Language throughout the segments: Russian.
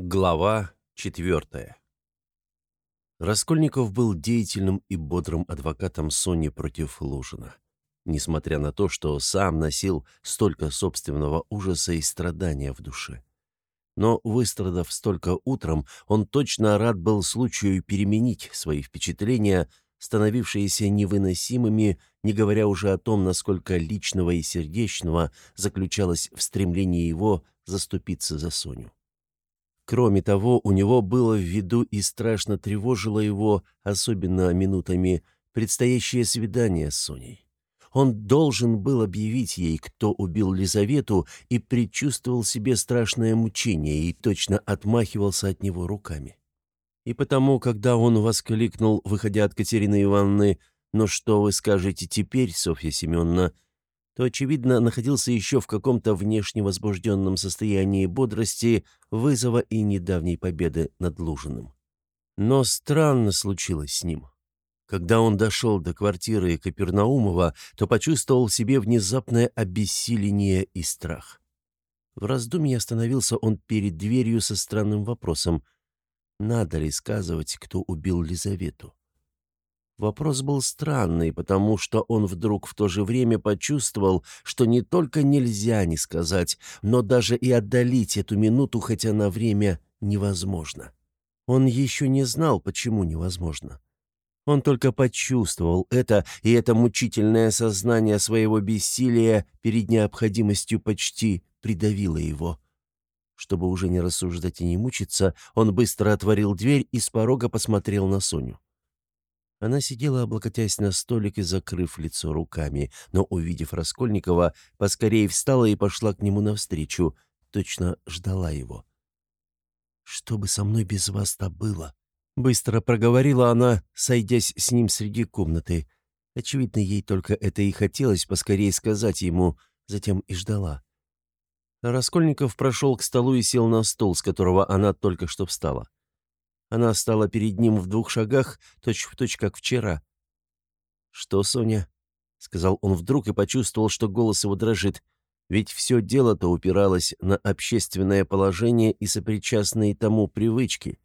Глава четвертая. Раскольников был деятельным и бодрым адвокатом Сони против Лужина. Несмотря на то, что сам носил столько собственного ужаса и страдания в душе. Но, выстрадав столько утром, он точно рад был случаю переменить свои впечатления, становившиеся невыносимыми, не говоря уже о том, насколько личного и сердечного заключалось в стремлении его заступиться за Соню. Кроме того, у него было в виду и страшно тревожило его, особенно минутами, предстоящее свидание с Соней. Он должен был объявить ей, кто убил Лизавету, и предчувствовал себе страшное мучение и точно отмахивался от него руками. И потому, когда он воскликнул, выходя от Катерины Ивановны, «Ну что вы скажете теперь, Софья Семеновна?», то, очевидно, находился еще в каком-то внешне возбужденном состоянии бодрости, вызова и недавней победы над Лужиным. Но странно случилось с ним. Когда он дошел до квартиры Капернаумова, то почувствовал в себе внезапное обессиление и страх. В раздумье остановился он перед дверью со странным вопросом, надо ли сказывать, кто убил Лизавету. Вопрос был странный, потому что он вдруг в то же время почувствовал, что не только нельзя не сказать, но даже и отдалить эту минуту хотя на время невозможно. Он еще не знал, почему невозможно. Он только почувствовал это, и это мучительное сознание своего бессилия перед необходимостью почти придавило его. Чтобы уже не рассуждать и не мучиться, он быстро отворил дверь и с порога посмотрел на Соню. Она сидела, облокотясь на столик и закрыв лицо руками, но, увидев Раскольникова, поскорее встала и пошла к нему навстречу, точно ждала его. «Что бы со мной без вас-то было?» Быстро проговорила она, сойдясь с ним среди комнаты. Очевидно, ей только это и хотелось поскорее сказать ему, затем и ждала. Раскольников прошел к столу и сел на стол, с которого она только что встала. Она стала перед ним в двух шагах, точь-в-точь, точь, как вчера. «Что, Соня?» — сказал он вдруг и почувствовал, что голос его дрожит. Ведь все дело-то упиралось на общественное положение и сопричастные тому привычки.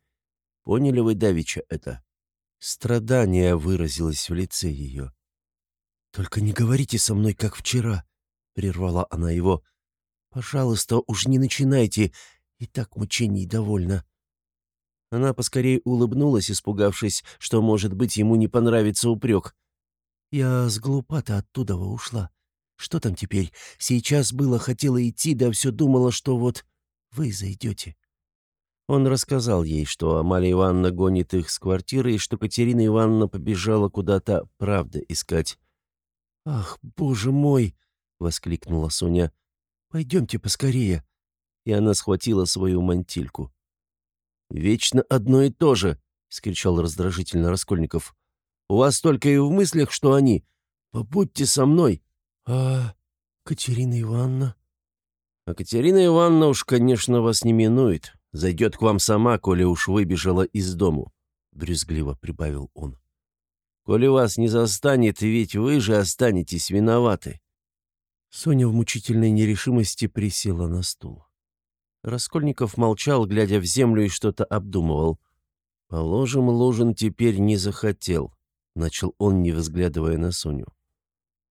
Поняли вы, Давича, это? Страдание выразилось в лице ее. «Только не говорите со мной, как вчера», — прервала она его. «Пожалуйста, уж не начинайте, и так мучений довольно». Она поскорее улыбнулась, испугавшись, что, может быть, ему не понравится упрек. «Я с глупа-то оттуда ушла. Что там теперь? Сейчас было, хотела идти, да все думала, что вот вы зайдете». Он рассказал ей, что Амалия Ивановна гонит их с квартиры и что Катерина Ивановна побежала куда-то правда искать. «Ах, боже мой!» — воскликнула Соня. «Пойдемте поскорее!» И она схватила свою мантильку. «Вечно одно и то же!» — скричал раздражительно Раскольников. «У вас только и в мыслях, что они. Побудьте со мной!» «А Катерина Ивановна?» «А Катерина Ивановна уж, конечно, вас не минует. Зайдет к вам сама, коли уж выбежала из дому», — брюзгливо прибавил он. «Коли вас не застанет, ведь вы же останетесь виноваты». Соня в мучительной нерешимости присела на стул. Раскольников молчал, глядя в землю и что-то обдумывал. «Положим, Лужин теперь не захотел», — начал он, не взглядывая на Соню.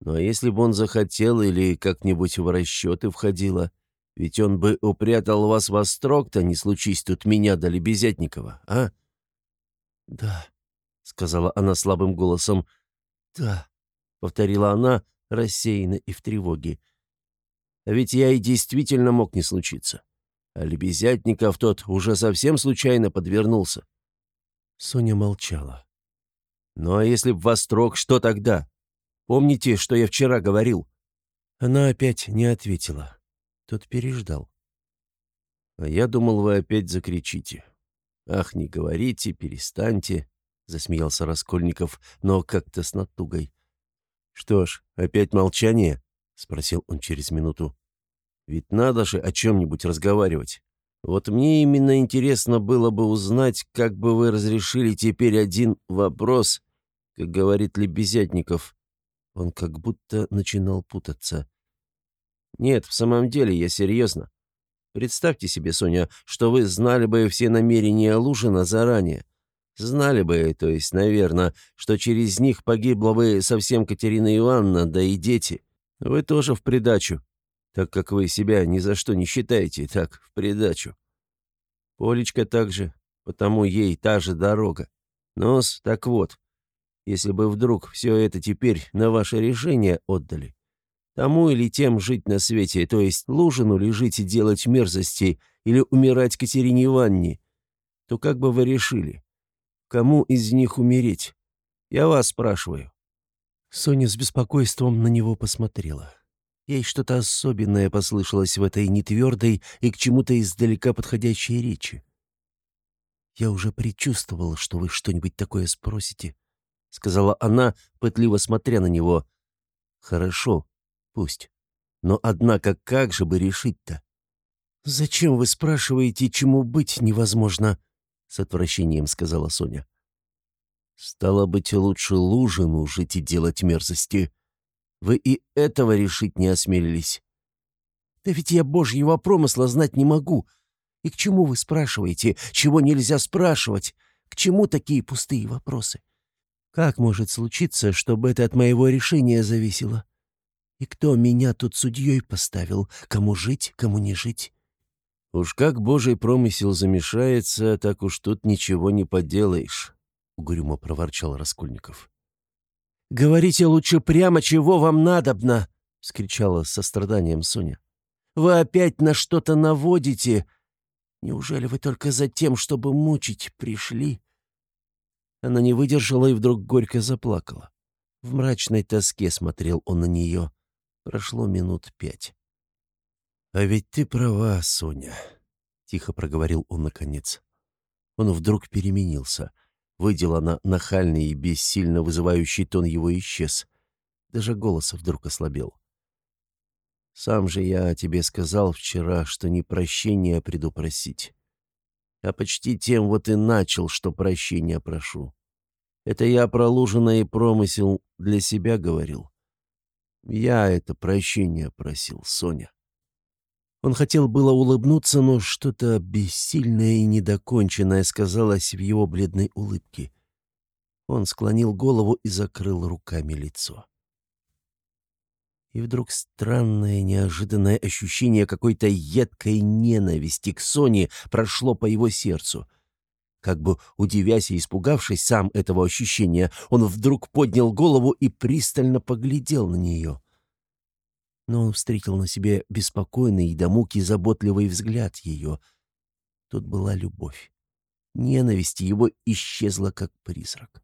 «Ну а если бы он захотел или как-нибудь в расчеты входило, ведь он бы упрятал вас во строк-то, не случись тут меня да Лебезятникова, а?» «Да», — сказала она слабым голосом. «Да», — повторила она, рассеянно и в тревоге. «А ведь я и действительно мог не случиться. А Лебезятников тот уже совсем случайно подвернулся. Соня молчала. «Ну а если б вострок, что тогда? Помните, что я вчера говорил?» Она опять не ответила. Тот переждал. «А я думал, вы опять закричите. Ах, не говорите, перестаньте», — засмеялся Раскольников, но как-то с натугой. «Что ж, опять молчание?» — спросил он через минуту. Ведь надо же о чем-нибудь разговаривать. Вот мне именно интересно было бы узнать, как бы вы разрешили теперь один вопрос, как говорит Лебезятников. Он как будто начинал путаться. Нет, в самом деле, я серьезно. Представьте себе, Соня, что вы знали бы все намерения Лужина заранее. Знали бы, то есть, наверное, что через них погибла бы совсем Катерина Ивановна, да и дети. Вы тоже в придачу, так как вы себя ни за что не считаете, так, в придачу. Полечка также, потому ей та же дорога. Нос, так вот, если бы вдруг все это теперь на ваше решение отдали, Тому или тем жить на свете, то есть Лужину ли жить и делать мерзости, или умирать Катерине Ивановне, то как бы вы решили? Кому из них умереть? Я вас спрашиваю». Соня с беспокойством на него посмотрела. Ей что-то особенное послышалось в этой нетвердой и к чему-то издалека подходящей речи. «Я уже предчувствовала, что вы что-нибудь такое спросите», — сказала она, пытливо смотря на него. «Хорошо», Пусть. Но однако как же бы решить-то? «Зачем вы спрашиваете, чему быть невозможно?» — с отвращением сказала Соня. «Стало быть, лучше Лужину жить и делать мерзости. Вы и этого решить не осмелились. Да ведь я божьего промысла знать не могу. И к чему вы спрашиваете, чего нельзя спрашивать? К чему такие пустые вопросы? Как может случиться, чтобы это от моего решения зависело? И кто меня тут судьей поставил? Кому жить, кому не жить? Уж как божий промысел замешается, так уж тут ничего не поделаешь, — угрюмо проворчал Раскольников. «Говорите лучше прямо, чего вам надобно!» — скричала со страданием Соня. «Вы опять на что-то наводите. Неужели вы только за тем, чтобы мучить, пришли?» Она не выдержала и вдруг горько заплакала. В мрачной тоске смотрел он на нее. Прошло минут пять. «А ведь ты права, Соня», — тихо проговорил он наконец. Он вдруг переменился. Выделано нахальный и бессильно вызывающий тон его исчез. Даже голос вдруг ослабел. «Сам же я тебе сказал вчера, что не прощения предупросить. А почти тем вот и начал, что прощения прошу. Это я про и промысел для себя говорил. Я это прощение просил, Соня. Он хотел было улыбнуться, но что-то бессильное и недоконченное сказалось в его бледной улыбке. Он склонил голову и закрыл руками лицо. И вдруг странное, неожиданное ощущение какой-то едкой ненависти к Соне прошло по его сердцу — как бы удивясь и испугавшись сам этого ощущения, он вдруг поднял голову и пристально поглядел на нее. Но он встретил на себе беспокойный и до муки заботливый взгляд ее. Тут была любовь. Ненависть его исчезла, как призрак.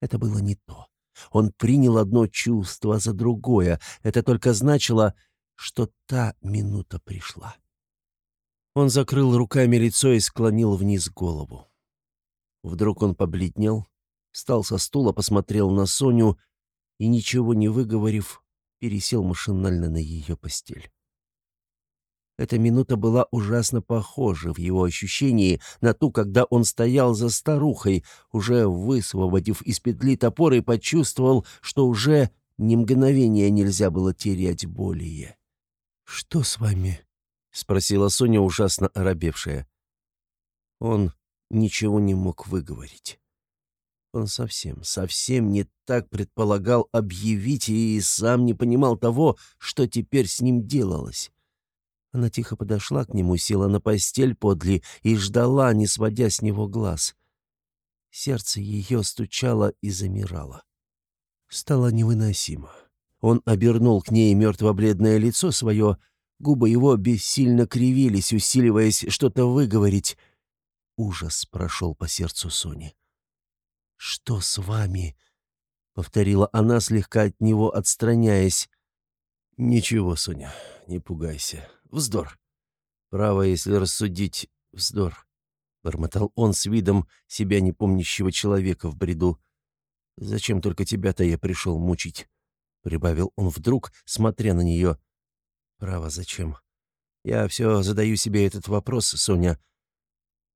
Это было не то. Он принял одно чувство за другое. Это только значило, что та минута пришла. Он закрыл руками лицо и склонил вниз голову. Вдруг он побледнел, встал со стула, посмотрел на Соню и, ничего не выговорив, пересел машинально на ее постель. Эта минута была ужасно похожа в его ощущении на ту, когда он стоял за старухой, уже высвободив из петли топор и почувствовал, что уже ни мгновения нельзя было терять более. «Что с вами?» — спросила Соня, ужасно оробевшая. Он ничего не мог выговорить. Он совсем, совсем не так предполагал объявить и сам не понимал того, что теперь с ним делалось. Она тихо подошла к нему, села на постель подле и ждала, не сводя с него глаз. Сердце ее стучало и замирало. Стало невыносимо. Он обернул к ней мертво-бледное лицо свое, Губы его бессильно кривились, усиливаясь что-то выговорить. Ужас прошел по сердцу Сони. «Что с вами?» — повторила она, слегка от него отстраняясь. «Ничего, Соня, не пугайся. Вздор. Право, если рассудить, вздор», — бормотал он с видом себя непомнящего человека в бреду. «Зачем только тебя-то я пришел мучить?» — прибавил он вдруг, смотря на нее. — Право, зачем? Я все задаю себе этот вопрос, Соня.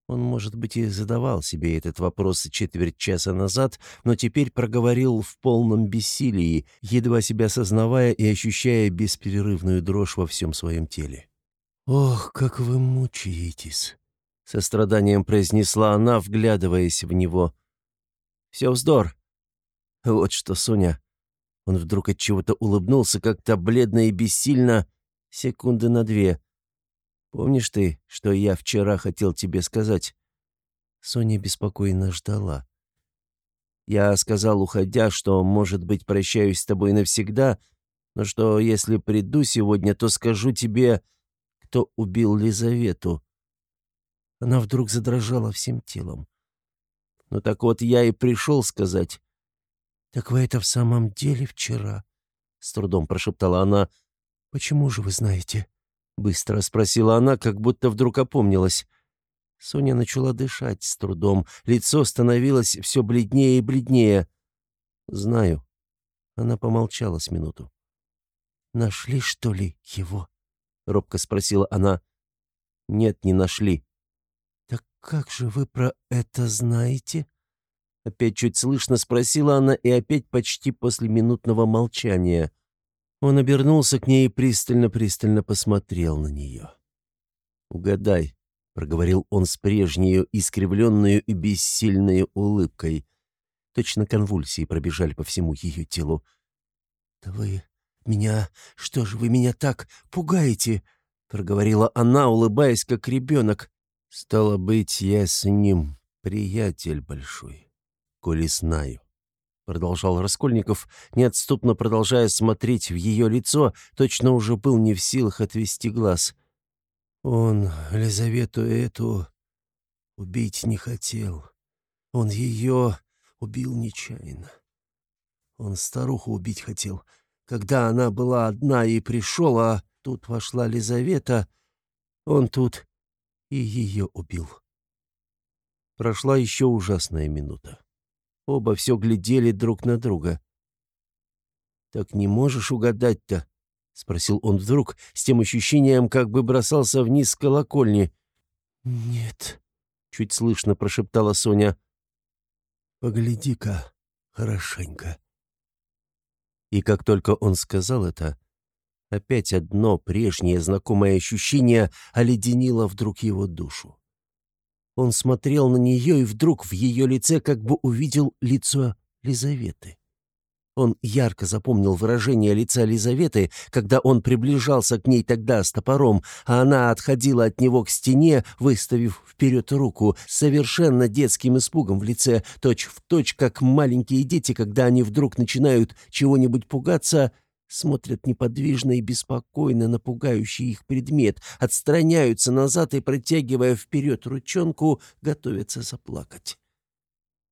Он, может быть, и задавал себе этот вопрос четверть часа назад, но теперь проговорил в полном бессилии, едва себя сознавая и ощущая бесперерывную дрожь во всем своем теле. «Ох, как вы мучаетесь!» — со страданием произнесла она, вглядываясь в него. «Все вздор. Вот что, Соня». Он вдруг от чего-то улыбнулся, как-то бледно и бессильно, секунды на две. «Помнишь ты, что я вчера хотел тебе сказать?» Соня беспокойно ждала. Я сказал, уходя, что, может быть, прощаюсь с тобой навсегда, но что, если приду сегодня, то скажу тебе, кто убил Лизавету. Она вдруг задрожала всем телом. Ну так вот, я и пришел сказать. «Так вы это в самом деле вчера?» — с трудом прошептала она. «Почему же вы знаете?» — быстро спросила она, как будто вдруг опомнилась. Соня начала дышать с трудом. Лицо становилось все бледнее и бледнее. «Знаю». Она помолчала с минуту. «Нашли, что ли, его?» — робко спросила она. «Нет, не нашли». «Так как же вы про это знаете?» Опять чуть слышно спросила она и опять почти после минутного молчания. Он обернулся к ней и пристально-пристально посмотрел на нее. «Угадай, — проговорил он с прежнею искривленную и бессильной улыбкой. Точно конвульсии пробежали по всему ее телу. «Да вы меня... Что же вы меня так пугаете?» — проговорила она, улыбаясь, как ребенок. «Стало быть, я с ним приятель большой, коли знаю». Продолжал Раскольников, неотступно продолжая смотреть в ее лицо, точно уже был не в силах отвести глаз — он Лизавету эту убить не хотел. Он ее убил нечаянно. Он старуху убить хотел. Когда она была одна и пришел, а тут вошла Лизавета, он тут и ее убил. Прошла еще ужасная минута. Оба все глядели друг на друга. «Так не можешь угадать-то?» — спросил он вдруг, с тем ощущением, как бы бросался вниз с колокольни. «Нет», — чуть слышно прошептала Соня. «Погляди-ка хорошенько». И как только он сказал это, опять одно прежнее знакомое ощущение оледенило вдруг его душу. Он смотрел на нее и вдруг в ее лице как бы увидел лицо Лизаветы. Он ярко запомнил выражение лица Лизаветы, когда он приближался к ней тогда с топором, а она отходила от него к стене, выставив вперед руку, совершенно детским испугом в лице, точь-в-точь, точь, как маленькие дети, когда они вдруг начинают чего-нибудь пугаться, смотрят неподвижно и беспокойно на пугающий их предмет, отстраняются назад и, протягивая вперед ручонку, готовятся заплакать.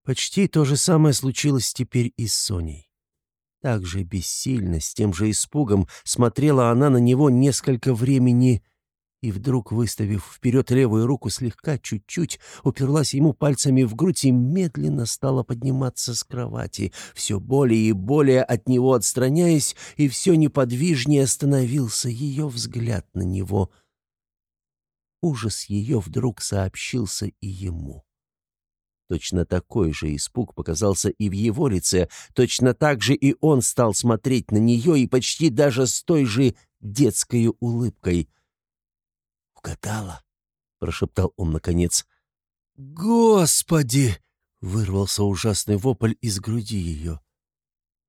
Почти то же самое случилось теперь и с Соней. Так же бессильно, с тем же испугом смотрела она на него несколько времени и вдруг, выставив вперед левую руку слегка, чуть-чуть, уперлась ему пальцами в грудь и медленно стала подниматься с кровати, все более и более от него отстраняясь, и все неподвижнее становился ее взгляд на него. Ужас ее вдруг сообщился и ему. Точно такой же испуг показался и в его лице, точно так же и он стал смотреть на нее и почти даже с той же детской улыбкой. «Угадала?» — прошептал он наконец. «Господи!» — вырвался ужасный вопль из груди ее.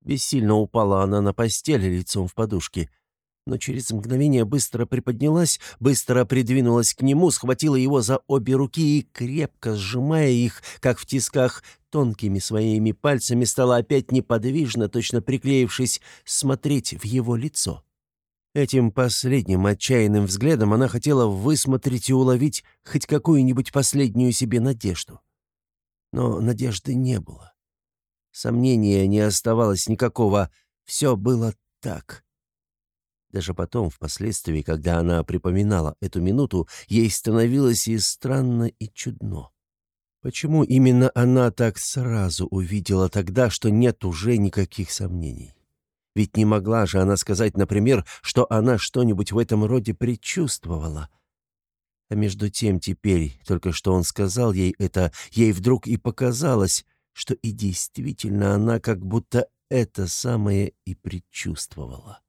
Бессильно упала она на постель лицом в подушке — но через мгновение быстро приподнялась, быстро придвинулась к нему, схватила его за обе руки и, крепко сжимая их, как в тисках, тонкими своими пальцами стала опять неподвижно, точно приклеившись, смотреть в его лицо. Этим последним отчаянным взглядом она хотела высмотреть и уловить хоть какую-нибудь последнюю себе надежду. Но надежды не было. Сомнения не оставалось никакого. Все было так. Даже потом, впоследствии, когда она припоминала эту минуту, ей становилось и странно, и чудно. Почему именно она так сразу увидела тогда, что нет уже никаких сомнений? Ведь не могла же она сказать, например, что она что-нибудь в этом роде предчувствовала. А между тем теперь, только что он сказал ей это, ей вдруг и показалось, что и действительно она как будто это самое и предчувствовала.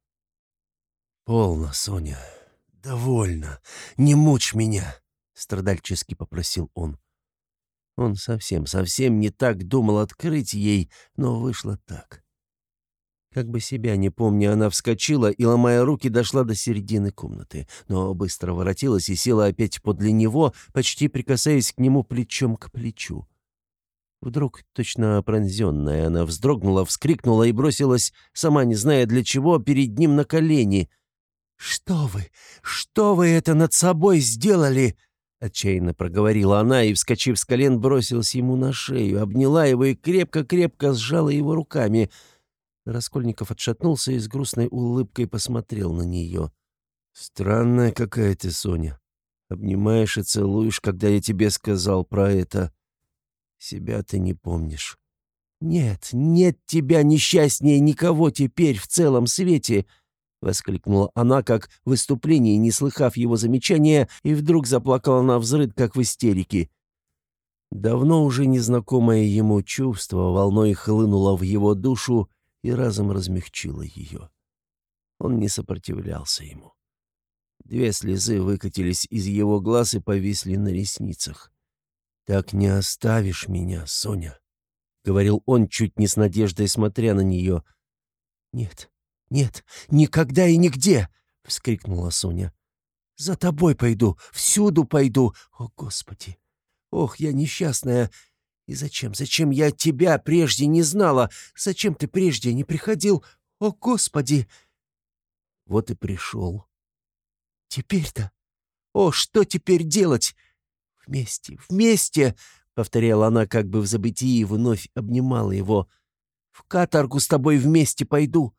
«Полно, Соня. «Довольно. Не мучь меня», — страдальчески попросил он. Он совсем, совсем не так думал открыть ей, но вышло так. Как бы себя не помня, она вскочила и, ломая руки, дошла до середины комнаты, но быстро воротилась и села опять подле него, почти прикасаясь к нему плечом к плечу. Вдруг, точно пронзенная, она вздрогнула, вскрикнула и бросилась, сама не зная для чего, перед ним на колени. «Что вы? Что вы это над собой сделали?» Отчаянно проговорила она и, вскочив с колен, бросилась ему на шею, обняла его и крепко-крепко сжала его руками. Раскольников отшатнулся и с грустной улыбкой посмотрел на нее. «Странная какая ты, Соня. Обнимаешь и целуешь, когда я тебе сказал про это. Себя ты не помнишь». «Нет, нет тебя несчастнее никого теперь в целом свете!» — воскликнула она, как в выступлении, не слыхав его замечания, и вдруг заплакала на взрыд, как в истерике. Давно уже незнакомое ему чувство волной хлынуло в его душу и разом размягчило ее. Он не сопротивлялся ему. Две слезы выкатились из его глаз и повисли на ресницах. «Так не оставишь меня, Соня», — говорил он, чуть не с надеждой смотря на нее. «Нет, «Нет, никогда и нигде!» — вскрикнула Соня. «За тобой пойду, всюду пойду! О, Господи! Ох, я несчастная! И зачем, зачем я тебя прежде не знала? Зачем ты прежде не приходил? О, Господи!» Вот и пришел. «Теперь-то? О, что теперь делать? Вместе, вместе!» — повторяла она как бы в забытии и вновь обнимала его. «В каторгу с тобой вместе пойду!»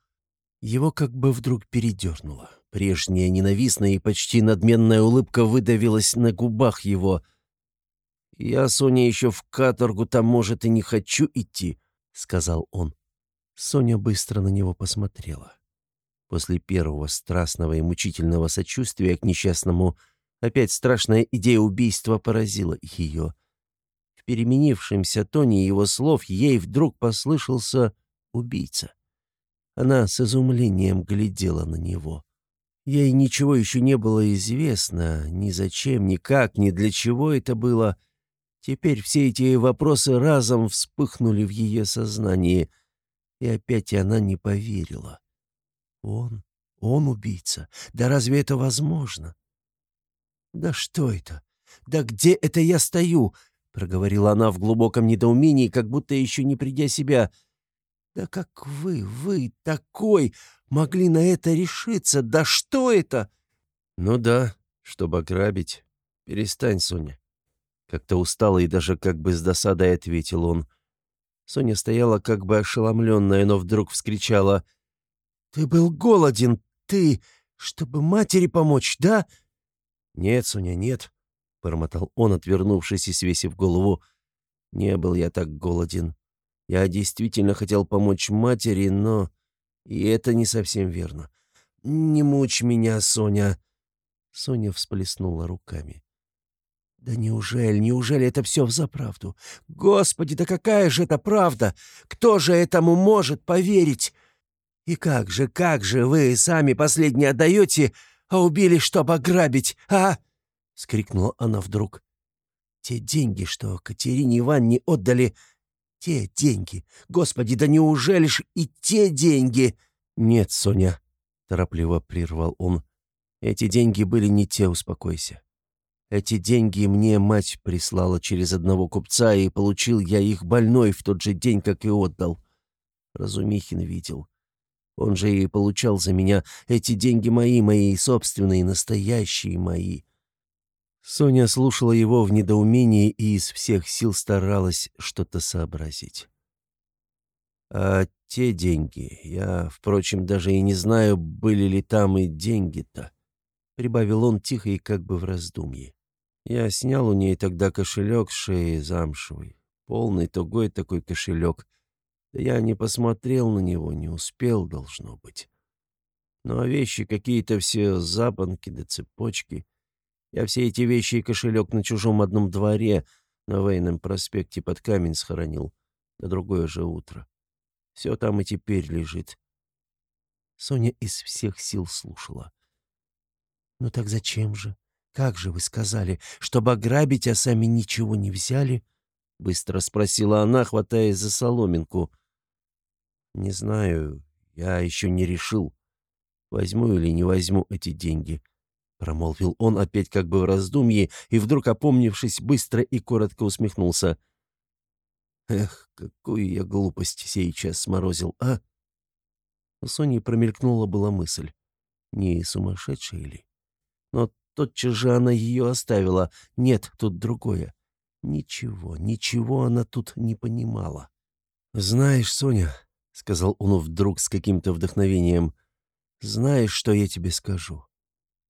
Его как бы вдруг передернуло. Прежняя ненавистная и почти надменная улыбка выдавилась на губах его. «Я, Соня, еще в каторгу там, может, и не хочу идти», — сказал он. Соня быстро на него посмотрела. После первого страстного и мучительного сочувствия к несчастному опять страшная идея убийства поразила ее. В переменившемся тоне его слов ей вдруг послышался убийца. Она с изумлением глядела на него. Ей ничего еще не было известно, ни зачем, ни как, ни для чего это было. Теперь все эти вопросы разом вспыхнули в ее сознании, и опять она не поверила. Он, он убийца. Да разве это возможно? «Да что это? Да где это я стою?» — проговорила она в глубоком недоумении, как будто еще не придя себя — да как вы, вы такой, могли на это решиться? Да что это? Ну да, чтобы ограбить. Перестань, Соня. Как-то устало и даже как бы с досадой ответил он. Соня стояла как бы ошеломленная, но вдруг вскричала. «Ты был голоден, ты, чтобы матери помочь, да?» «Нет, Соня, нет», — бормотал он, отвернувшись и свесив голову. «Не был я так голоден. Я действительно хотел помочь матери, но... И это не совсем верно. Не мучь меня, Соня!» Соня всплеснула руками. «Да неужели, неужели это все взаправду? Господи, да какая же это правда? Кто же этому может поверить? И как же, как же вы сами последнее отдаете, а убили, чтобы ограбить, а?» — скрикнула она вдруг. «Те деньги, что Катерине Ивановне отдали, те деньги! Господи, да неужели ж и те деньги?» «Нет, Соня», — торопливо прервал он. «Эти деньги были не те, успокойся. Эти деньги мне мать прислала через одного купца, и получил я их больной в тот же день, как и отдал. Разумихин видел. Он же и получал за меня. Эти деньги мои, мои собственные, настоящие мои. Соня слушала его в недоумении и из всех сил старалась что-то сообразить. «А те деньги, я, впрочем, даже и не знаю, были ли там и деньги-то», — прибавил он тихо и как бы в раздумье. «Я снял у ней тогда кошелек с шеи замшевый, полный тугой такой кошелек. Я не посмотрел на него, не успел, должно быть. Ну а вещи какие-то все запонки да цепочки — я все эти вещи и кошелек на чужом одном дворе на Вейном проспекте под камень схоронил на другое же утро. Все там и теперь лежит. Соня из всех сил слушала. «Ну так зачем же? Как же вы сказали, чтобы ограбить, а сами ничего не взяли?» — быстро спросила она, хватаясь за соломинку. «Не знаю, я еще не решил, возьму или не возьму эти деньги», — промолвил он опять как бы в раздумье, и вдруг, опомнившись, быстро и коротко усмехнулся. «Эх, какую я глупость сейчас сморозил, а?» У Сони промелькнула была мысль. Не сумасшедшая ли? Но тотчас же она ее оставила. Нет, тут другое. Ничего, ничего она тут не понимала. «Знаешь, Соня», — сказал он вдруг с каким-то вдохновением, — «знаешь, что я тебе скажу?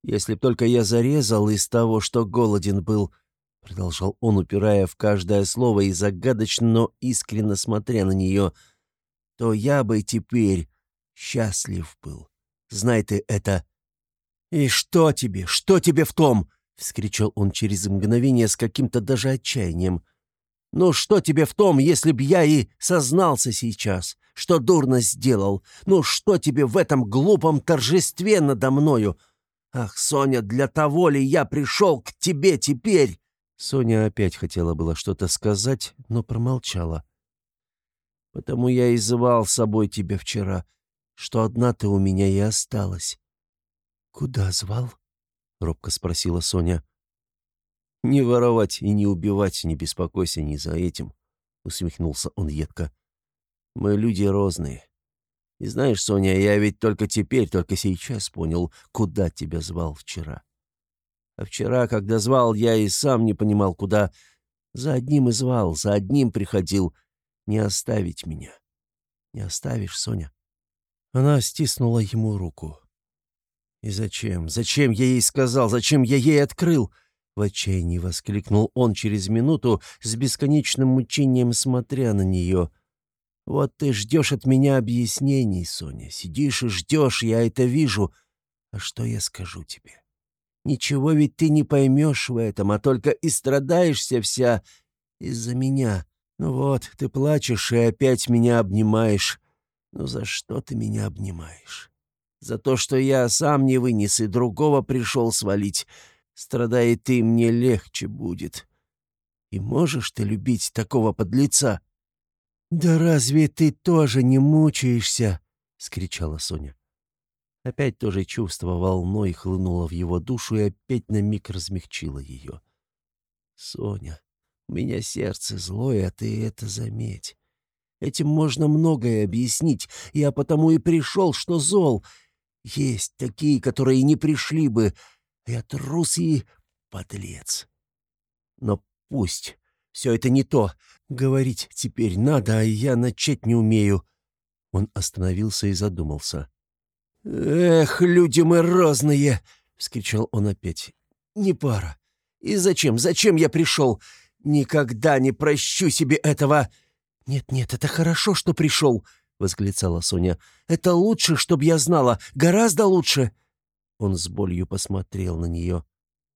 Если б только я зарезал из того, что голоден был, — продолжал он, упирая в каждое слово и загадочно, но искренно смотря на нее, — то я бы теперь счастлив был. Знай ты это. «И что тебе? Что тебе в том?» — вскричал он через мгновение с каким-то даже отчаянием. «Ну что тебе в том, если б я и сознался сейчас, что дурно сделал? Ну что тебе в этом глупом торжестве надо мною? Ах, Соня, для того ли я пришел к тебе теперь?» Соня опять хотела было что-то сказать, но промолчала. «Потому я и звал с собой тебя вчера, что одна ты у меня и осталась». «Куда звал?» — робко спросила Соня. «Не воровать и не убивать, не беспокойся ни за этим», — усмехнулся он едко. «Мы люди розные. И знаешь, Соня, я ведь только теперь, только сейчас понял, куда тебя звал вчера. А вчера, когда звал, я и сам не понимал, куда. За одним и звал, за одним приходил. Не оставить меня. Не оставишь, Соня?» Она стиснула ему руку. «И зачем? Зачем я ей сказал? Зачем я ей открыл?» В отчаянии воскликнул он через минуту, с бесконечным мучением смотря на нее. «Вот ты ждешь от меня объяснений, Соня. Сидишь и ждешь, я это вижу. А что я скажу тебе? Ничего ведь ты не поймешь в этом, а только и страдаешься вся из-за меня. Ну вот, ты плачешь и опять меня обнимаешь. Ну за что ты меня обнимаешь? За то, что я сам не вынес и другого пришел свалить. Страдает ты, мне легче будет. И можешь ты любить такого подлеца?» «Да разве ты тоже не мучаешься?» — скричала Соня. Опять то же чувство волной хлынуло в его душу и опять на миг размягчило ее. «Соня, у меня сердце злое, а ты это заметь. Этим можно многое объяснить. Я потому и пришел, что зол. Есть такие, которые не пришли бы. Я трус и подлец. Но пусть. Все это не то. Говорить теперь надо, а я начать не умею. Он остановился и задумался. «Эх, люди мы разные!» — вскричал он опять. «Не пара. И зачем, зачем я пришел? Никогда не прощу себе этого!» «Нет-нет, это хорошо, что пришел», — восклицала Соня. «Это лучше, чтоб я знала, гораздо лучше». Он с болью посмотрел на нее.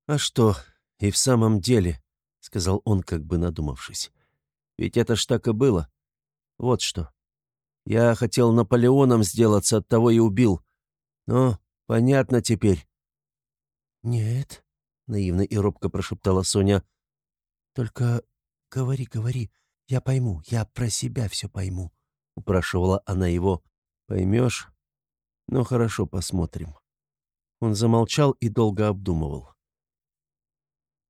«А что, и в самом деле», — сказал он, как бы надумавшись. «Ведь это ж так и было. Вот что. Я хотел Наполеоном сделаться, оттого и убил. Но понятно теперь». «Нет», — наивно и робко прошептала Соня. «Только говори, говори, «Я пойму, я про себя все пойму», — упрашивала она его. «Поймешь? Ну хорошо, посмотрим». Он замолчал и долго обдумывал.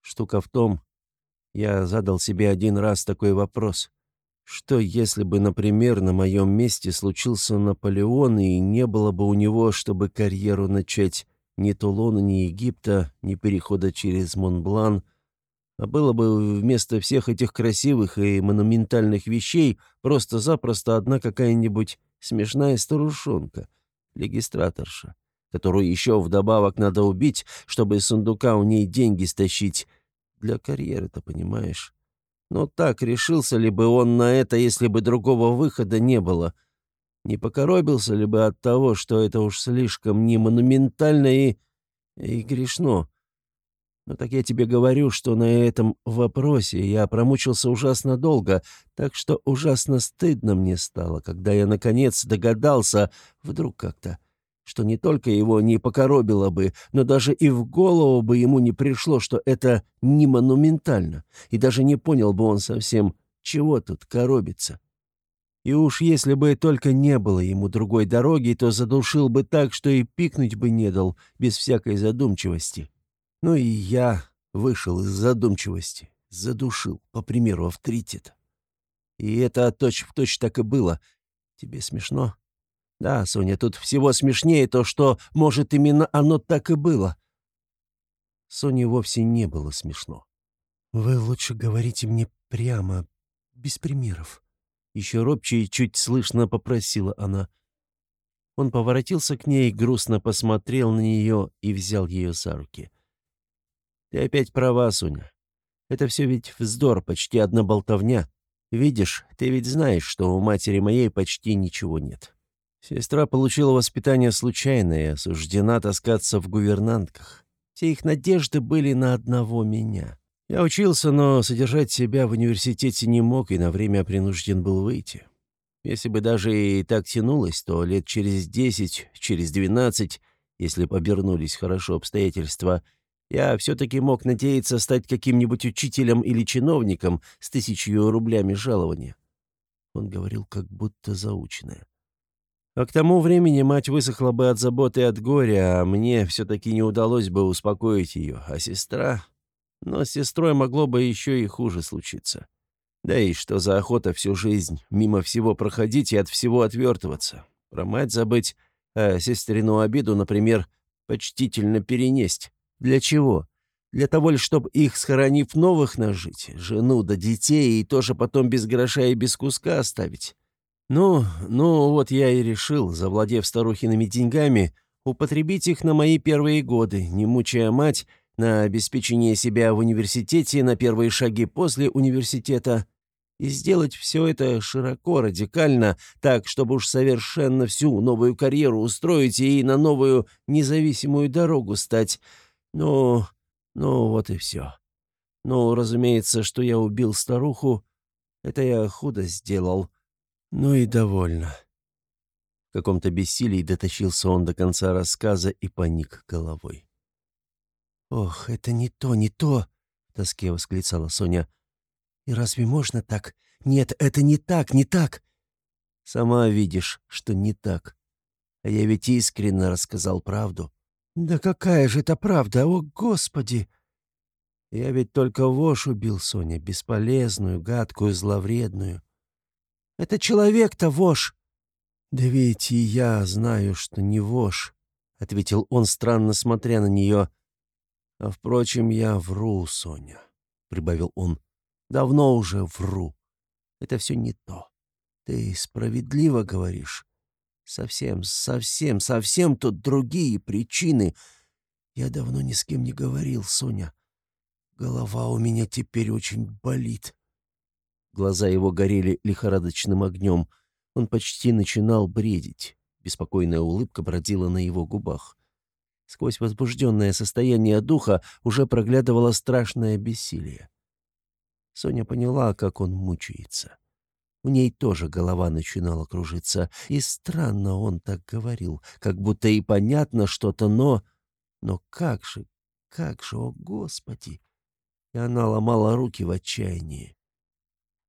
Штука в том, я задал себе один раз такой вопрос. Что, если бы, например, на моем месте случился Наполеон, и не было бы у него, чтобы карьеру начать, ни Тулона, ни Египта, ни перехода через Монблан — а было бы вместо всех этих красивых и монументальных вещей просто-запросто одна какая-нибудь смешная старушонка, регистраторша, которую еще вдобавок надо убить, чтобы из сундука у ней деньги стащить. Для карьеры-то, понимаешь? Но так решился ли бы он на это, если бы другого выхода не было? Не покоробился ли бы от того, что это уж слишком не монументально и... и грешно? Но так я тебе говорю, что на этом вопросе я промучился ужасно долго, так что ужасно стыдно мне стало, когда я, наконец, догадался, вдруг как-то, что не только его не покоробило бы, но даже и в голову бы ему не пришло, что это не монументально, и даже не понял бы он совсем, чего тут коробится. И уж если бы только не было ему другой дороги, то задушил бы так, что и пикнуть бы не дал, без всякой задумчивости. Ну и я вышел из задумчивости, задушил, по примеру авторитета. И это точь-в-точь точь так и было. Тебе смешно? Да, Соня, тут всего смешнее то, что, может, именно оно так и было. Соне вовсе не было смешно. «Вы лучше говорите мне прямо, без примеров», еще робче и чуть слышно попросила она. Он поворотился к ней, грустно посмотрел на нее и взял ее за руки. «Ты опять права, Соня. Это все ведь вздор, почти одна болтовня. Видишь, ты ведь знаешь, что у матери моей почти ничего нет. Сестра получила воспитание случайное и осуждена таскаться в гувернантках. Все их надежды были на одного меня. Я учился, но содержать себя в университете не мог и на время принужден был выйти. Если бы даже и так тянулось, то лет через десять, через двенадцать, если побернулись хорошо обстоятельства, я все-таки мог надеяться стать каким-нибудь учителем или чиновником с тысячью рублями жалования. Он говорил как будто заученное. А к тому времени мать высохла бы от заботы и от горя, а мне все-таки не удалось бы успокоить ее, а сестра... Но с сестрой могло бы еще и хуже случиться. Да и что за охота всю жизнь мимо всего проходить и от всего отвертываться. Про мать забыть, а сестрину обиду, например, почтительно перенесть. Для чего? Для того лишь, чтобы их, схоронив новых, нажить, жену да детей, и тоже потом без гроша и без куска оставить. Ну, ну, вот я и решил, завладев старухиными деньгами, употребить их на мои первые годы, не мучая мать, на обеспечение себя в университете, на первые шаги после университета, и сделать все это широко, радикально, так, чтобы уж совершенно всю новую карьеру устроить и на новую независимую дорогу стать. Ну, ну вот и все. Ну, разумеется, что я убил старуху, это я худо сделал. Ну и довольно. В каком-то бессилии дотащился он до конца рассказа и поник головой. «Ох, это не то, не то!» — тоске восклицала Соня. «И разве можно так? Нет, это не так, не так!» «Сама видишь, что не так. А я ведь искренне рассказал правду». «Да какая же это правда, о Господи!» «Я ведь только вошь убил, Соня, бесполезную, гадкую, зловредную. Это человек-то вошь!» «Да ведь и я знаю, что не вошь», — ответил он, странно смотря на нее. А, впрочем, я вру, Соня, — прибавил он. Давно уже вру. Это все не то. Ты справедливо говоришь. Совсем, совсем, совсем тут другие причины. Я давно ни с кем не говорил, Соня. Голова у меня теперь очень болит. Глаза его горели лихорадочным огнем. Он почти начинал бредить. Беспокойная улыбка бродила на его губах. Сквозь возбужденное состояние духа уже проглядывало страшное бессилие. Соня поняла, как он мучается. У ней тоже голова начинала кружиться, и странно он так говорил, как будто и понятно что-то, но... Но как же, как же, о Господи! И она ломала руки в отчаянии.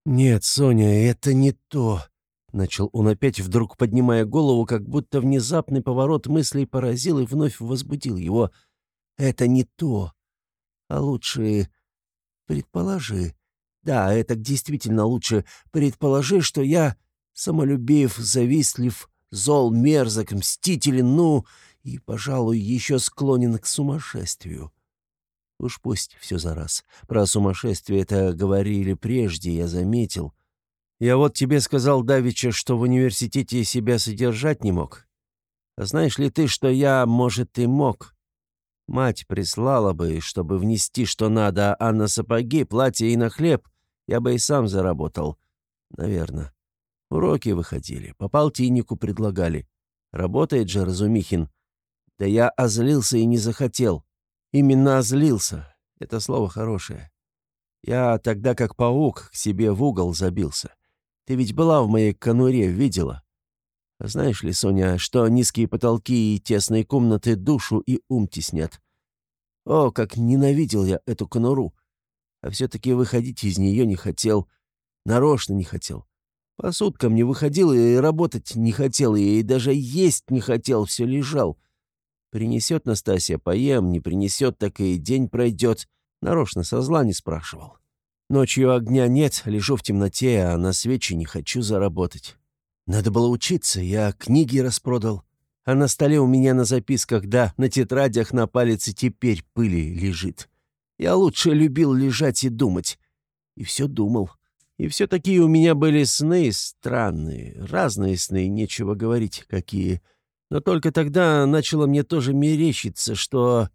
«Нет, Соня, это не то. Начал он опять, вдруг поднимая голову, как будто внезапный поворот мыслей поразил и вновь возбудил его. «Это не то. А лучше предположи. Да, это действительно лучше. Предположи, что я самолюбив, завистлив, зол, мерзок, мстителен, ну, и, пожалуй, еще склонен к сумасшествию. Уж пусть все за раз. Про сумасшествие это говорили прежде, я заметил. Я вот тебе сказал давеча, что в университете себя содержать не мог. А знаешь ли ты, что я, может, и мог? Мать прислала бы, чтобы внести что надо, а на сапоги, платье и на хлеб я бы и сам заработал. Наверное. Уроки выходили, по полтиннику предлагали. Работает же Разумихин. Да я озлился и не захотел. Именно озлился. Это слово хорошее. Я тогда как паук к себе в угол забился. Ты ведь была в моей конуре, видела? Знаешь ли, Соня, что низкие потолки и тесные комнаты душу и ум теснят? О, как ненавидел я эту конуру! А все-таки выходить из нее не хотел. Нарочно не хотел. По суткам не выходил и работать не хотел, и даже есть не хотел, все лежал. Принесет Настасья, поем, не принесет, так и день пройдет. Нарочно со зла не спрашивал. Ночью огня нет, лежу в темноте, а на свечи не хочу заработать. Надо было учиться, я книги распродал. А на столе у меня на записках, да, на тетрадях на палец и теперь пыли лежит. Я лучше любил лежать и думать. И все думал. И все такие у меня были сны странные, разные сны, нечего говорить, какие. Но только тогда начало мне тоже мерещиться, что...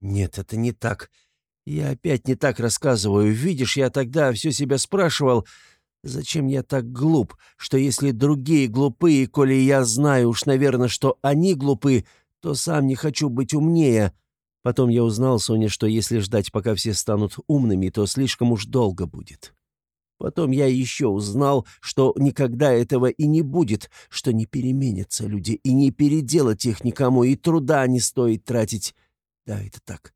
Нет, это не так. Я опять не так рассказываю. Видишь, я тогда все себя спрашивал, зачем я так глуп, что если другие глупые, коли я знаю уж, наверное, что они глупы, то сам не хочу быть умнее. Потом я узнал, Соня, что если ждать, пока все станут умными, то слишком уж долго будет. Потом я еще узнал, что никогда этого и не будет, что не переменятся люди, и не переделать их никому, и труда не стоит тратить. Да, это так.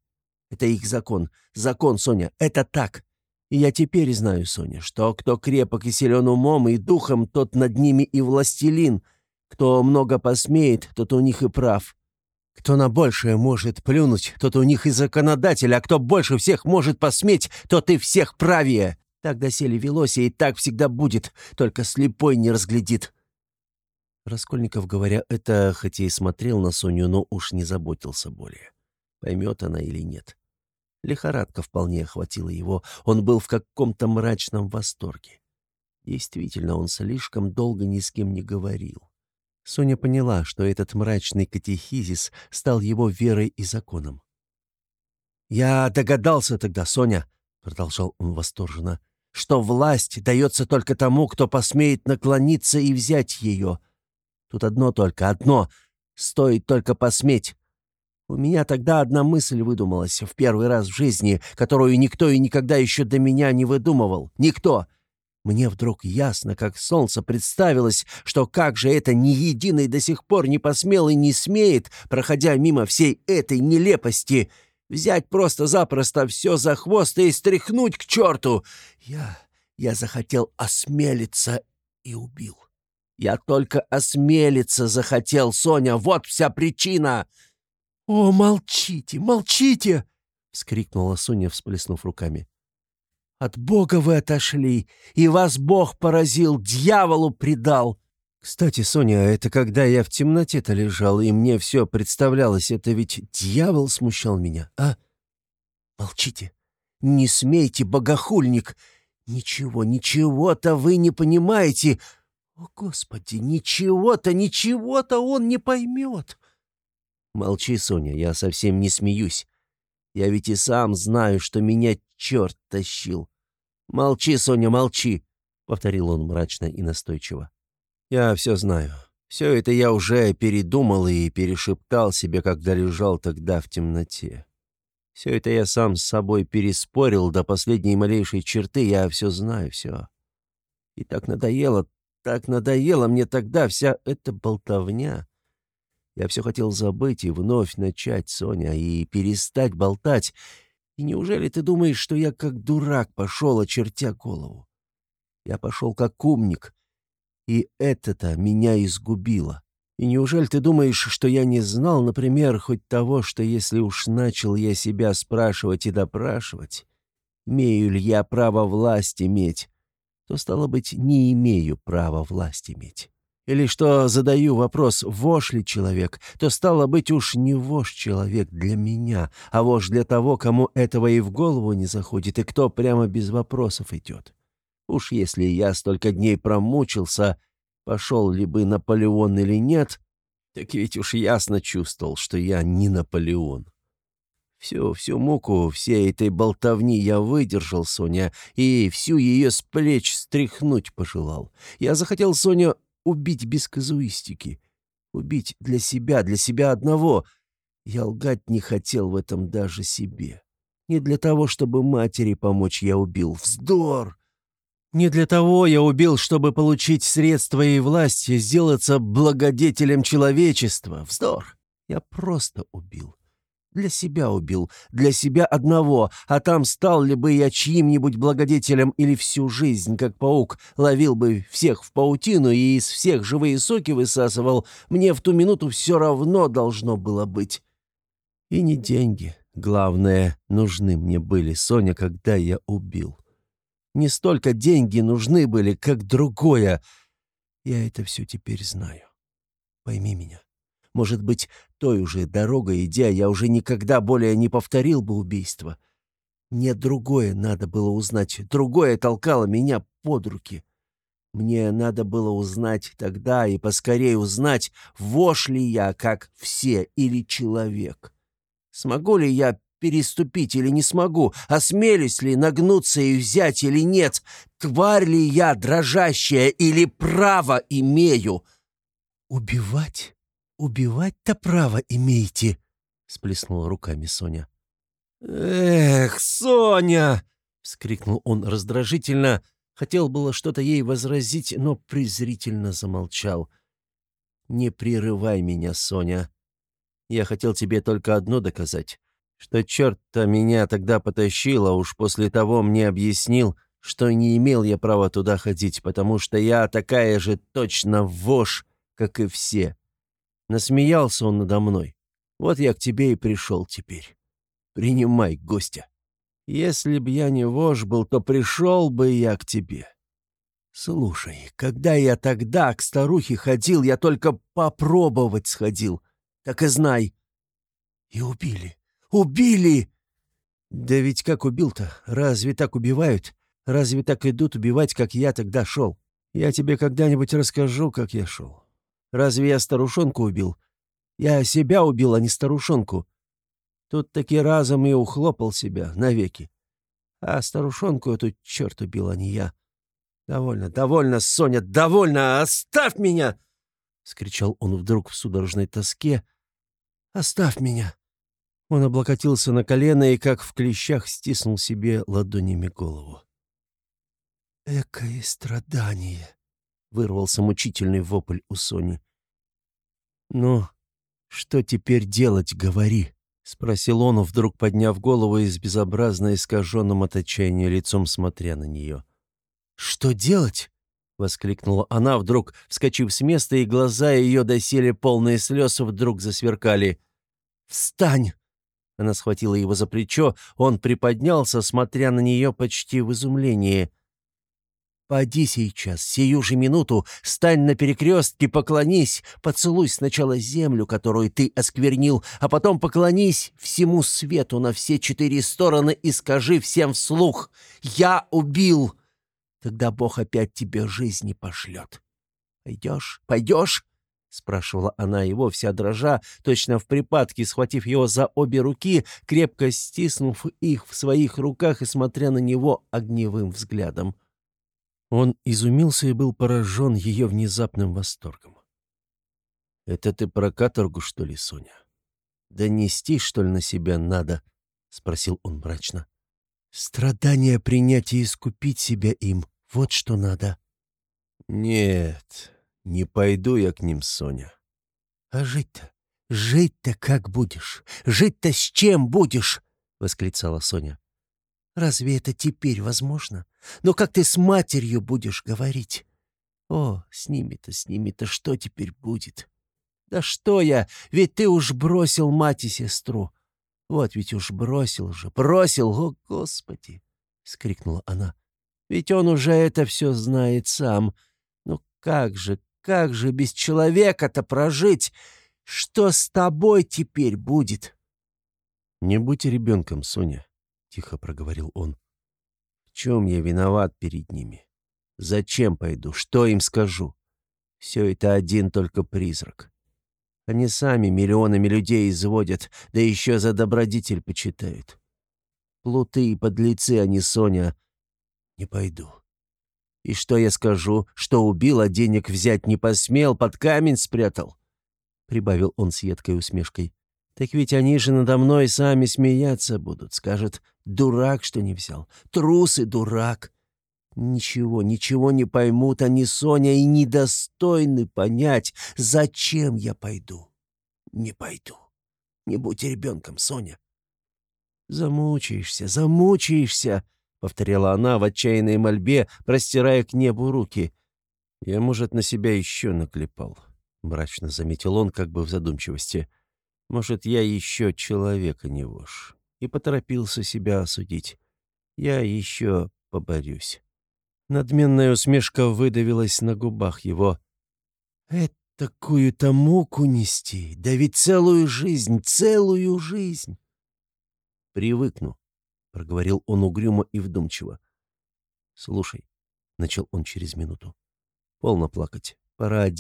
Это их закон. Закон, Соня, это так. И я теперь знаю, Соня, что кто крепок и силен умом и духом, тот над ними и властелин. Кто много посмеет, тот у них и прав. Кто на большее может плюнуть, тот у них и законодатель, а кто больше всех может посметь, тот и всех правее. Так доселе велось, и так всегда будет, только слепой не разглядит». Раскольников, говоря это, хотя и смотрел на Соню, но уж не заботился более. Поймет она или нет. Лихорадка вполне охватила его, он был в каком-то мрачном восторге. Действительно, он слишком долго ни с кем не говорил. Соня поняла, что этот мрачный катехизис стал его верой и законом. «Я догадался тогда, Соня», — продолжал он восторженно, что власть дается только тому, кто посмеет наклониться и взять ее. Тут одно только, одно. Стоит только посметь. У меня тогда одна мысль выдумалась в первый раз в жизни, которую никто и никогда еще до меня не выдумывал. Никто. Мне вдруг ясно, как солнце представилось, что как же это ни единый до сих пор не посмел и не смеет, проходя мимо всей этой нелепости — Взять просто-запросто все за хвост и стряхнуть к черту. Я... я захотел осмелиться и убил. Я только осмелиться захотел, Соня, вот вся причина. «О, молчите, молчите!» — вскрикнула Соня, всплеснув руками. «От Бога вы отошли, и вас Бог поразил, дьяволу предал. Кстати, Соня, это когда я в темноте-то лежал, и мне все представлялось, это ведь дьявол смущал меня, а? Молчите. Не смейте, богохульник. Ничего, ничего-то вы не понимаете. О, Господи, ничего-то, ничего-то он не поймет. Молчи, Соня, я совсем не смеюсь. Я ведь и сам знаю, что меня черт тащил. Молчи, Соня, молчи, — повторил он мрачно и настойчиво. Я все знаю. Все это я уже передумал и перешептал себе, когда лежал тогда в темноте. Все это я сам с собой переспорил до последней малейшей черты, я все знаю, все. И так надоело, так надоело мне тогда вся эта болтовня. Я все хотел забыть и вновь начать, Соня, и перестать болтать. И неужели ты думаешь, что я как дурак пошел, очертя голову? Я пошел как умник, и это-то меня изгубило. И неужели ты думаешь, что я не знал, например, хоть того, что если уж начал я себя спрашивать и допрашивать, имею ли я право власть иметь, то, стало быть, не имею права власть иметь. Или что задаю вопрос, вошь ли человек, то, стало быть, уж не вошь человек для меня, а вошь для того, кому этого и в голову не заходит, и кто прямо без вопросов идет. Уж если я столько дней промучился, пошел ли бы Наполеон или нет, так ведь уж ясно чувствовал, что я не Наполеон. Всю, всю муку всей этой болтовни я выдержал, Соня, и всю ее с плеч стряхнуть пожелал. Я захотел, Соня, убить без казуистики. Убить для себя, для себя одного. Я лгать не хотел в этом даже себе. Не для того, чтобы матери помочь, я убил. Вздор! Не для того я убил, чтобы получить средства и власть, сделаться благодетелем человечества. Вздор. Я просто убил. Для себя убил, для себя одного, а там стал ли бы я чьим-нибудь благодетелем или всю жизнь, как паук, ловил бы всех в паутину и из всех живые соки высасывал, мне в ту минуту все равно должно было быть. И не деньги, главное, нужны мне были, Соня, когда я убил. Не столько деньги нужны были, как другое. Я это все теперь знаю. Пойми меня. Может быть, той уже дорогой идя, я уже никогда более не повторил бы убийство. Мне другое надо было узнать, другое толкало меня под руки. Мне надо было узнать тогда и поскорее узнать, вошь ли я, как все, или человек. Смогу ли я переступить или не смогу, осмелюсь ли нагнуться и взять или нет, тварь ли я дрожащая или право имею. Убивать? «Убивать-то право имеете», — сплеснула руками Соня. «Эх, Соня!» — вскрикнул он раздражительно. Хотел было что-то ей возразить, но презрительно замолчал. «Не прерывай меня, Соня. Я хотел тебе только одно доказать, что черт-то меня тогда потащил, а уж после того мне объяснил, что не имел я права туда ходить, потому что я такая же точно вошь, как и все. Насмеялся он надо мной. Вот я к тебе и пришел теперь. Принимай гостя. Если б я не вож был, то пришел бы я к тебе. Слушай, когда я тогда к старухе ходил, я только попробовать сходил. Так и знай. И убили. Убили! Да ведь как убил-то? Разве так убивают? Разве так идут убивать, как я тогда шел? Я тебе когда-нибудь расскажу, как я шел. Разве я старушонку убил? Я себя убил, а не старушонку. Тут таки разом и ухлопал себя навеки. А старушонку эту черт убил, а не я. «Довольно, довольно, Соня, довольно! Оставь меня!» — скричал он вдруг в судорожной тоске. «Оставь меня!» Он облокотился на колено и, как в клещах, стиснул себе ладонями голову. «Экое страдание!» — вырвался мучительный вопль у Сони. «Ну, что теперь делать, говори?» — спросил он, вдруг подняв голову и с безобразно искаженным от отчаяния лицом смотря на нее. «Что делать?» — воскликнула она, вдруг вскочив с места, и глаза ее доселе полные слез вдруг засверкали. «Встань!» Она схватила его за плечо, он приподнялся, смотря на нее почти в изумлении. Поди сейчас, сию же минуту, стань на перекрестке, поклонись, поцелуй сначала землю, которую ты осквернил, а потом поклонись всему свету на все четыре стороны и скажи всем вслух «Я убил!» Тогда Бог опять тебе жизни пошлет. «Пойдешь? Пойдешь?» — спрашивала она его, вся дрожа, точно в припадке, схватив его за обе руки, крепко стиснув их в своих руках и смотря на него огневым взглядом. Он изумился и был поражен ее внезапным восторгом. «Это ты про каторгу, что ли, Соня? Донести, что ли, на себя надо?» — спросил он мрачно. «Страдания принять и искупить себя им — вот что надо». «Нет, не пойду я к ним, Соня». «А жить-то? Жить-то как будешь? Жить-то с чем будешь?» — восклицала Соня. Разве это теперь возможно? Но как ты с матерью будешь говорить? О, с ними-то, с ними-то что теперь будет? Да что я, ведь ты уж бросил мать и сестру. Вот ведь уж бросил же, бросил, о, Господи! — скрикнула она. Ведь он уже это все знает сам. Ну как же, как же без человека-то прожить? Что с тобой теперь будет? Не будь ребенком, Соня тихо проговорил он. «В чем я виноват перед ними? Зачем пойду? Что им скажу? Все это один только призрак. Они сами миллионами людей изводят, да еще за добродетель почитают. Плуты и подлецы, не Соня. Не пойду. И что я скажу? Что убил, а денег взять не посмел, под камень спрятал?» Прибавил он с едкой усмешкой. Так ведь они же надо мной сами смеяться будут. Скажут, дурак, что не взял. Трус и дурак. Ничего, ничего не поймут они, Соня, и недостойны понять, зачем я пойду. Не пойду. Не будь ребенком, Соня. «Замучаешься, замучаешься», — повторяла она в отчаянной мольбе, простирая к небу руки. «Я, может, на себя еще наклепал», — мрачно заметил он, как бы в задумчивости. «Может, я еще человека не вож». И поторопился себя осудить. «Я еще поборюсь». Надменная усмешка выдавилась на губах его. «Это такую-то муку нести, да ведь целую жизнь, целую жизнь!» «Привыкну», — проговорил он угрюмо и вдумчиво. «Слушай», — начал он через минуту, — «полно плакать, пора о.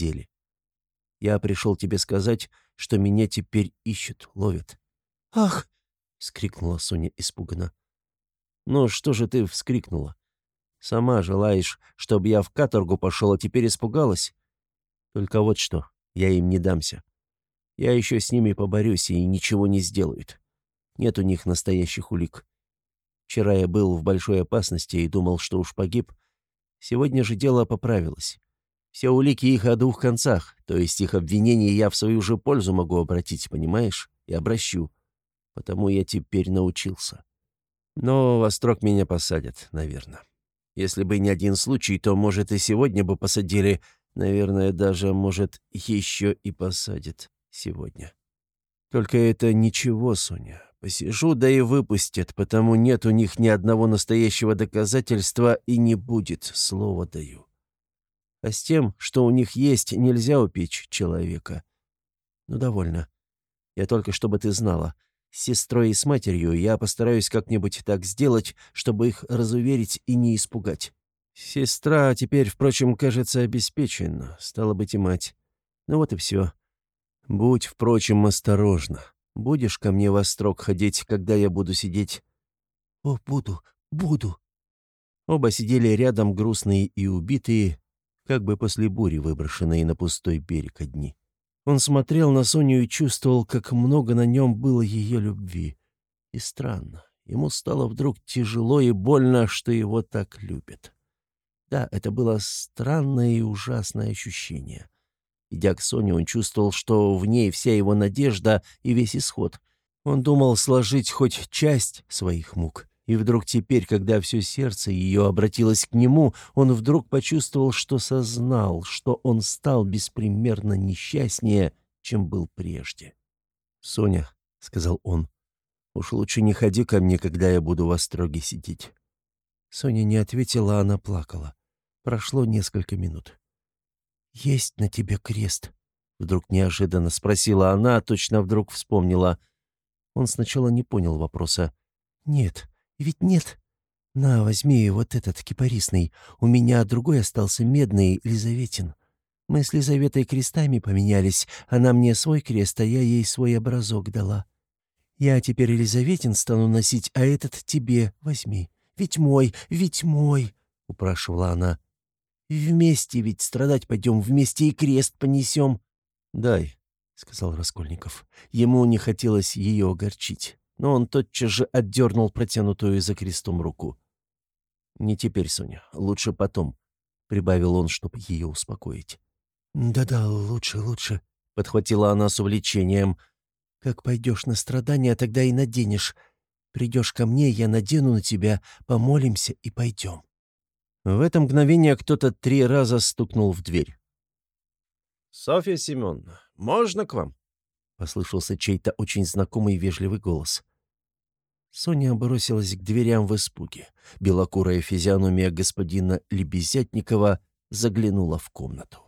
Я пришел тебе сказать, что меня теперь ищут, ловят». «Ах!» — вскрикнула Соня испуганно. «Ну что же ты вскрикнула? Сама желаешь, чтобы я в каторгу пошел, а теперь испугалась? Только вот что, я им не дамся. Я еще с ними поборюсь, и ничего не сделают. Нет у них настоящих улик. Вчера я был в большой опасности и думал, что уж погиб. Сегодня же дело поправилось. Все улики их о двух концах, то есть их обвинения я в свою же пользу могу обратить, понимаешь? И обращу. Потому я теперь научился. Но во строк меня посадят, наверное. Если бы не один случай, то, может, и сегодня бы посадили. Наверное, даже, может, еще и посадят сегодня. Только это ничего, Соня. Посижу, да и выпустят, потому нет у них ни одного настоящего доказательства и не будет, слово даю. А с тем, что у них есть, нельзя упечь человека. Ну, довольно. Я только, чтобы ты знала, с сестрой и с матерью я постараюсь как-нибудь так сделать, чтобы их разуверить и не испугать. Сестра теперь, впрочем, кажется, обеспечена, стала быть и мать. Ну вот и все. Будь, впрочем, осторожна. Будешь ко мне во строк ходить, когда я буду сидеть?» «О, буду, буду!» Оба сидели рядом, грустные и убитые, как бы после бури, выброшенные на пустой берег одни. Он смотрел на Соню и чувствовал, как много на нем было ее любви. И странно, ему стало вдруг тяжело и больно, что его так любят. Да, это было странное и ужасное ощущение. Идя к Соне, он чувствовал, что в ней вся его надежда и весь исход. Он думал сложить хоть часть своих мук. И вдруг теперь, когда все сердце ее обратилось к нему, он вдруг почувствовал, что сознал, что он стал беспримерно несчастнее, чем был прежде. «Соня», — сказал он, — «уж лучше не ходи ко мне, когда я буду в остроге сидеть». Соня не ответила, она плакала. Прошло несколько минут. «Есть на тебе крест?» Вдруг неожиданно спросила она, точно вдруг вспомнила. Он сначала не понял вопроса. «Нет, ведь нет. На, возьми вот этот кипарисный. У меня другой остался медный, Лизаветин. Мы с Лизаветой крестами поменялись. Она мне свой крест, а я ей свой образок дала. Я теперь Елизаветин стану носить, а этот тебе возьми. Ведь мой, ведь мой!» — упрашивала она. Вместе ведь страдать пойдем, вместе и крест понесем. «Дай», — сказал Раскольников. Ему не хотелось ее огорчить, но он тотчас же отдернул протянутую за крестом руку. «Не теперь, Соня, лучше потом», — прибавил он, чтобы ее успокоить. «Да-да, лучше, лучше», — подхватила она с увлечением. «Как пойдешь на страдания, тогда и наденешь. Придешь ко мне, я надену на тебя, помолимся и пойдем». В это мгновение кто-то три раза стукнул в дверь. «Софья Семеновна, можно к вам?» — послышался чей-то очень знакомый вежливый голос. Соня бросилась к дверям в испуге. Белокурая физиономия господина Лебезятникова заглянула в комнату.